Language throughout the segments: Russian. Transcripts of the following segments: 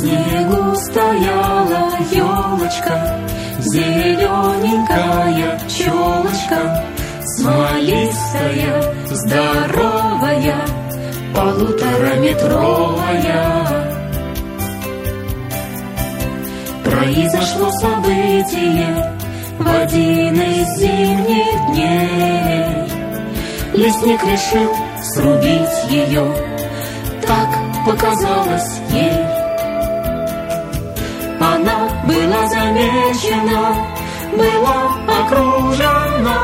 снегу стояла елочка, Зелененькая челочка, Смолистая, здоровая, Полутораметровая. Произошло событие в один из зимних дней. Лесник решил срубить ее, так показалось ей. Была окружена,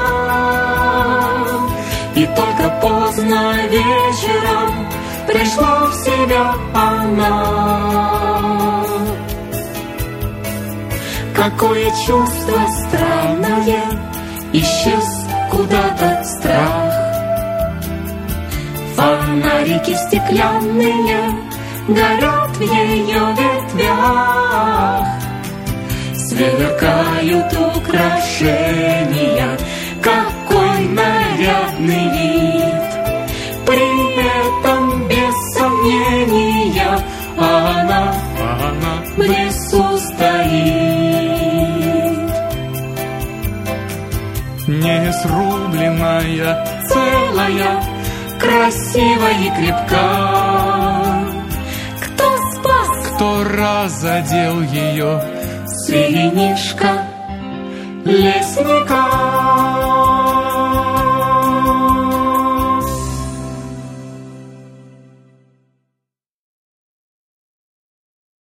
И только поздно вечером пришла в себя она. Какое чувство странное, исчез куда-то страх. Фонарики стеклянные горят в ее ветвях. Сверкают украшения, какой нарядный вид. При этом без сомнения она, она в лесу стоит. Не срубленная, Целая, красивая и крепка. Кто спас? кто раз задел Bless.